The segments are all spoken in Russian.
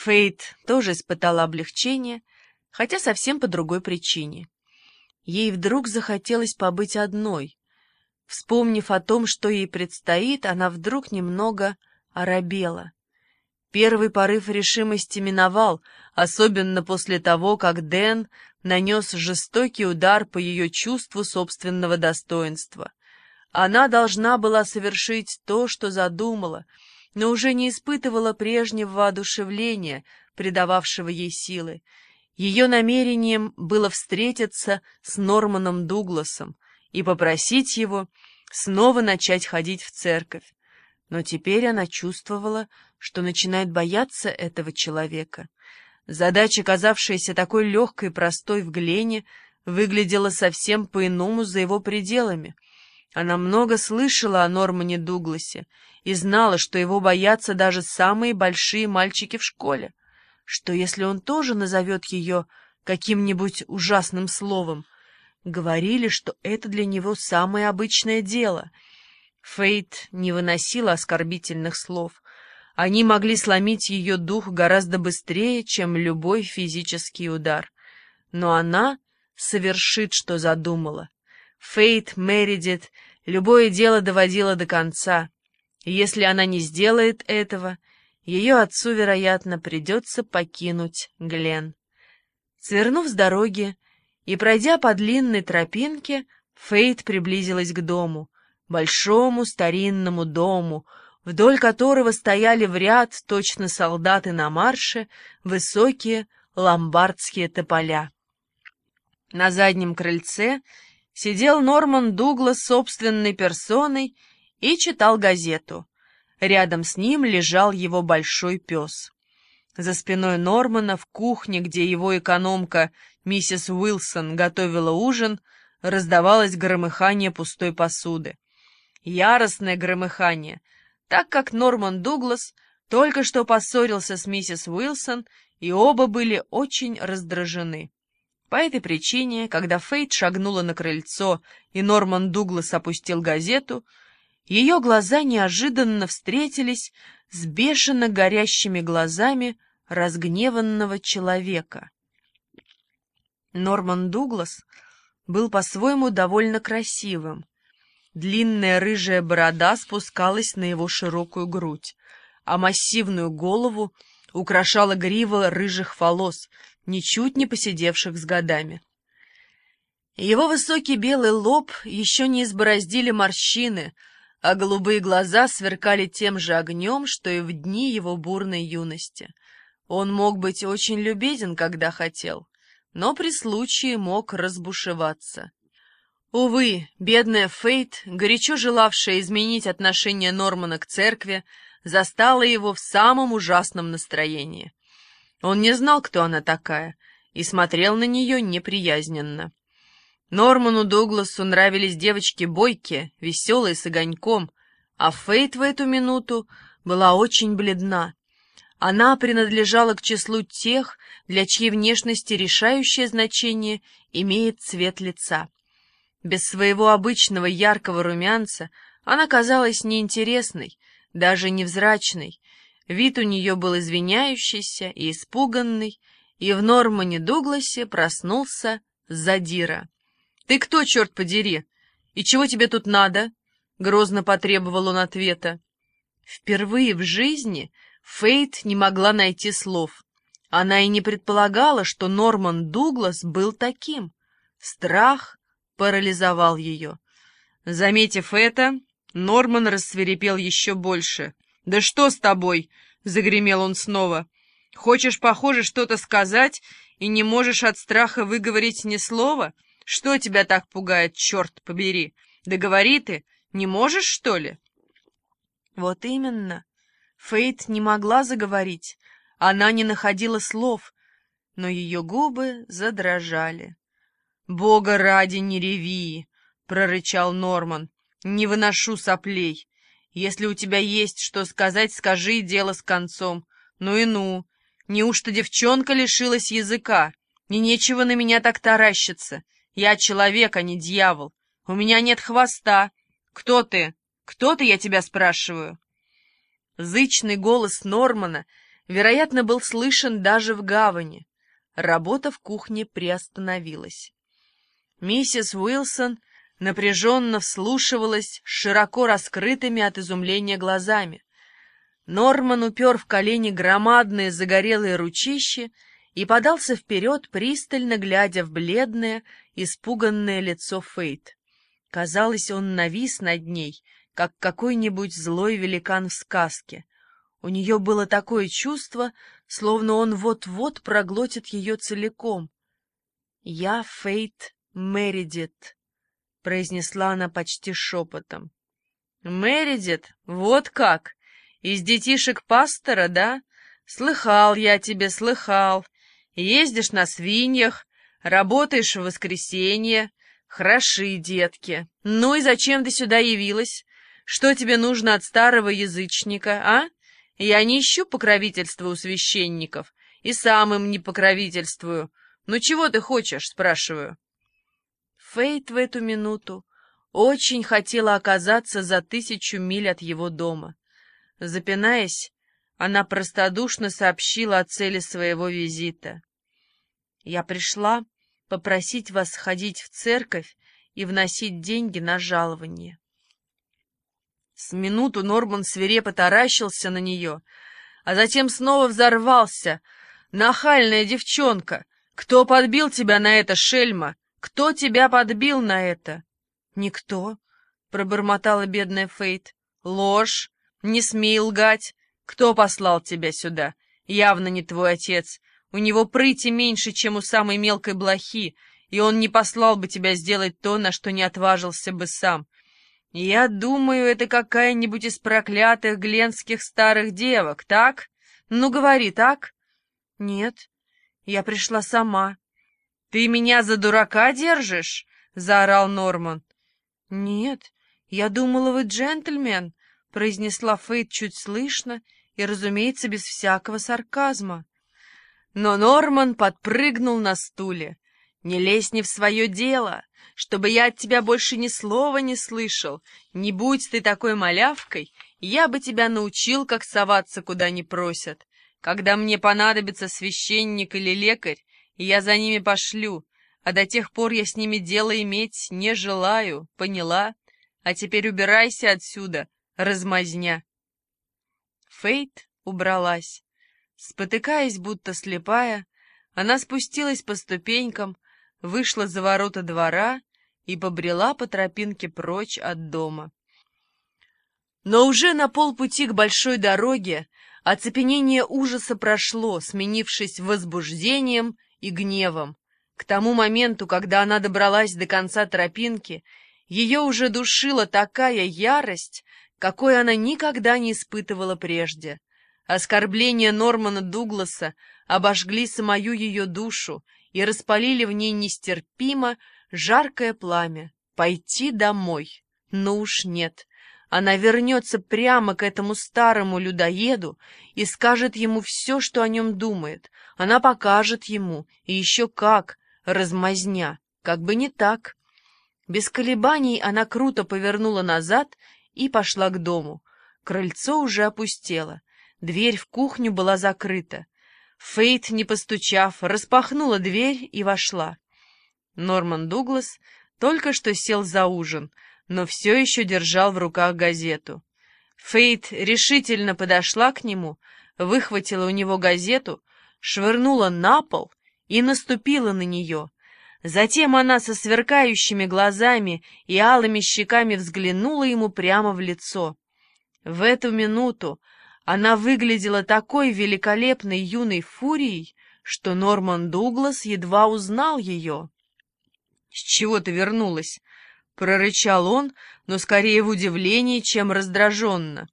Фейт тоже испытала облегчение, хотя совсем по другой причине. Ей вдруг захотелось побыть одной. Вспомнив о том, что ей предстоит, она вдруг немного оробела. Первый порыв решимости миновал, особенно после того, как Дэн нанес жестокий удар по ее чувству собственного достоинства. Она должна была совершить то, что задумала, но уже не испытывала прежнего воодушевления, придававшего ей силы. Ее намерением было встретиться с Норманом Дугласом и попросить его снова начать ходить в церковь. Но теперь она чувствовала, что начинает бояться этого человека. Задача, казавшаяся такой легкой и простой в Глене, выглядела совсем по-иному за его пределами. Она много слышала о Нормане Дугласе и знала, что его боятся даже самые большие мальчики в школе. Что если он тоже назовет ее каким-нибудь ужасным словом? Говорили, что это для него самое обычное дело. Фейт не выносила оскорбительных слов. Они могли сломить ее дух гораздо быстрее, чем любой физический удар. Но она совершит, что задумала. Фейт Мередит любое дело доводила до конца. И если она не сделает этого, ее отцу, вероятно, придется покинуть Глен. Свернув с дороги и пройдя по длинной тропинке, Фейт приблизилась к дому, большому старинному дому, вдоль которого стояли в ряд, точно солдаты на марше, высокие ломбардские тополя. На заднем крыльце сидел Норман Дуглас собственной персоной и читал газету. Рядом с ним лежал его большой пес. За спиной Нормана в кухне, где его экономка миссис Уилсон готовила ужин, раздавалось громыхание пустой посуды. Яростное громыхание, так как Норман Дуглас только что поссорился с миссис Уилсон, и оба были очень раздражены. По этой причине, когда Фейт шагнула на крыльцо и Норман Дуглас опустил газету, ее глаза неожиданно встретились с бешено горящими глазами разгневанного человека. Норман Дуглас был по-своему довольно красивым. Длинная рыжая борода спускалась на его широкую грудь, а массивную голову украшала грива рыжих волос, ничуть не посидевших с годами. Его высокий белый лоб еще не избороздили морщины, а голубые глаза сверкали тем же огнем, что и в дни его бурной юности. Он мог быть очень любезен, когда хотел, но при случае мог разбушеваться. Увы, бедная Фейт, горячо желавшая изменить отношение Нормана к церкви, застала его в самом ужасном настроении. Он не знал, кто она такая, и смотрел на нее неприязненно. Норману Дугласу нравились девочки бойкие, веселые, с огоньком, а Фейт в эту минуту была очень бледна. Она принадлежала к числу тех, для чьей внешности решающее значение имеет цвет лица. Без своего обычного яркого румянца она казалась неинтересной, даже невзрачной, Вид у нее был извиняющийся и испуганный, и в Нормане Дугласе проснулся задира. «Ты кто, черт подери? И чего тебе тут надо?» — грозно потребовал он ответа. Впервые в жизни Фейт не могла найти слов. Она и не предполагала, что Норман Дуглас был таким. Страх парализовал ее. Заметив это, Норман рассверепел еще больше — «Да что с тобой?» — загремел он снова. «Хочешь, похоже, что-то сказать и не можешь от страха выговорить ни слова? Что тебя так пугает, черт побери? Да говори ты, не можешь, что ли?» Вот именно. Фейт не могла заговорить. Она не находила слов, но ее губы задрожали. «Бога ради, не реви!» — прорычал Норман. «Не выношу соплей. Если у тебя есть что сказать, скажи, дело с концом. Ну и ну. Неужто девчонка лишилась языка? И нечего на меня так таращиться. Я человек, а не дьявол. У меня нет хвоста. Кто ты? Кто ты, я тебя спрашиваю?» Зычный голос Нормана вероятно, был слышен даже в гавани. Работа в кухне приостановилась. Миссис Уилсон напряженно вслушивалась широко раскрытыми от изумления глазами. Норман упер в колени громадные загорелые ручищи и подался вперед, пристально глядя в бледное, испуганное лицо Фейт. Казалось, он навис над ней, как какой-нибудь злой великан в сказке. У нее было такое чувство, словно он вот-вот проглотит ее целиком. «Я Фейт Мередит», — произнесла она почти шепотом. «Мередит? Вот как! Из детишек пастора, да? Слыхал я тебе, слыхал. Ездишь на свиньях, работаешь в воскресенье. Хороши, детки. Ну и зачем ты сюда явилась? Что тебе нужно от старого язычника, а? Я не ищу покровительства у священников и сам им не покровительствую. Ну чего ты хочешь, спрашиваю?» Фейт в эту минуту очень хотела оказаться за тысячу миль от его дома. Запинаясь, она простодушно сообщила о цели своего визита. «Я пришла попросить вас ходить в церковь и вносить деньги на жалование». С минуту Норман свирепо таращился на нее, а затем снова взорвался. «Нахальная девчонка! Кто подбил тебя на это, шельма? Кто тебя подбил на это? Никто, пробормотала бедная Фейт. Ложь. Не смей лгать. Кто послал тебя сюда? Явно не твой отец. У него прыти меньше, чем у самой мелкой блохи, и он не послал бы тебя сделать то, на что не отважился бы сам. Я думаю, это какая-нибудь из проклятых гленских старых девок, так? Ну, говори, так? Нет, я пришла сама. «Ты меня за дурака держишь?» — заорал Норман. «Нет, я думала, вы джентльмен», — произнесла Фейт чуть слышно и, разумеется, без всякого сарказма. Но Норман подпрыгнул на стуле. «Не лезь не в свое дело, чтобы я от тебя больше ни слова не слышал. Не будь ты такой малявкой, я бы тебя научил, как соваться, куда не просят. Когда мне понадобится священник или лекарь, я за ними пошлю, а до тех пор я с ними дело иметь не желаю, поняла? А теперь убирайся отсюда, размазня. Фейт убралась. Спотыкаясь, будто слепая, она спустилась по ступенькам, вышла за ворота двора и побрела по тропинке прочь от дома. Но уже на полпути к большой дороге оцепенение ужаса прошло, сменившись возбуждением и гневом. К тому моменту, когда она добралась до конца тропинки, ее уже душила такая ярость, какой она никогда не испытывала прежде. Оскорбления Нормана Дугласа обожгли самую ее душу и распалили в ней нестерпимо жаркое пламя. Пойти домой? Ну уж нет. Она вернется прямо к этому старому людоеду и скажет ему все, что о нем думает. Она покажет ему, и еще как, размазня, как бы не так. Без колебаний она круто повернула назад и пошла к дому. Крыльцо уже опустело. Дверь в кухню была закрыта. Фейт, не постучав, распахнула дверь и вошла. Норман Дуглас только что сел за ужин — но все еще держал в руках газету. Фейт решительно подошла к нему, выхватила у него газету, швырнула на пол и наступила на нее. Затем она со сверкающими глазами и алыми щеками взглянула ему прямо в лицо. В эту минуту она выглядела такой великолепной юной фурией, что Норман Дуглас едва узнал ее. — С чего ты вернулась? Прорычал он, но скорее в удивлении, чем раздраженно.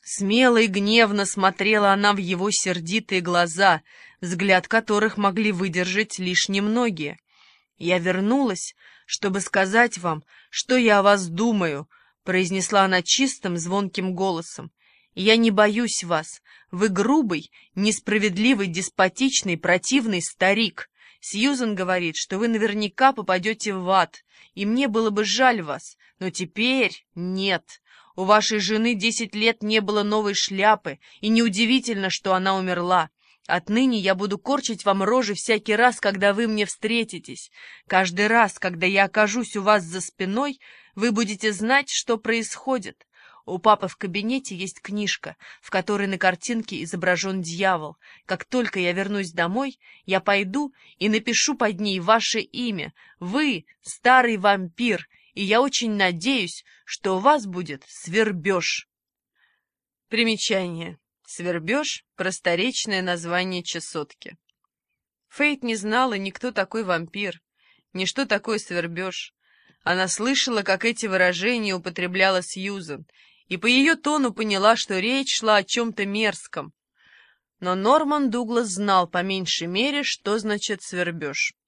Смело и гневно смотрела она в его сердитые глаза, взгляд которых могли выдержать лишь немногие. «Я вернулась, чтобы сказать вам, что я о вас думаю», — произнесла она чистым, звонким голосом. «Я не боюсь вас. Вы грубый, несправедливый, деспотичный, противный старик. Сьюзен говорит, что вы наверняка попадете в ад, и мне было бы жаль вас, но теперь нет. У вашей жены десять лет не было новой шляпы, и неудивительно, что она умерла. Отныне я буду корчить вам рожи всякий раз, когда вы мне встретитесь. Каждый раз, когда я окажусь у вас за спиной, вы будете знать, что происходит. У папы в кабинете есть книжка, в которой на картинке изображен дьявол. Как только я вернусь домой, я пойду и напишу под ней ваше имя. Вы — старый вампир, и я очень надеюсь, что у вас будет свербеж. Примечание. Свербеж — просторечное название чесотки. Фейт не знала ни кто такой вампир, ни что такое свербеж. Она слышала, как эти выражения употребляла Сьюзан, и по ее тону поняла, что речь шла о чем-то мерзком. Но Норман Дуглас знал по меньшей мере, что значит свербеж.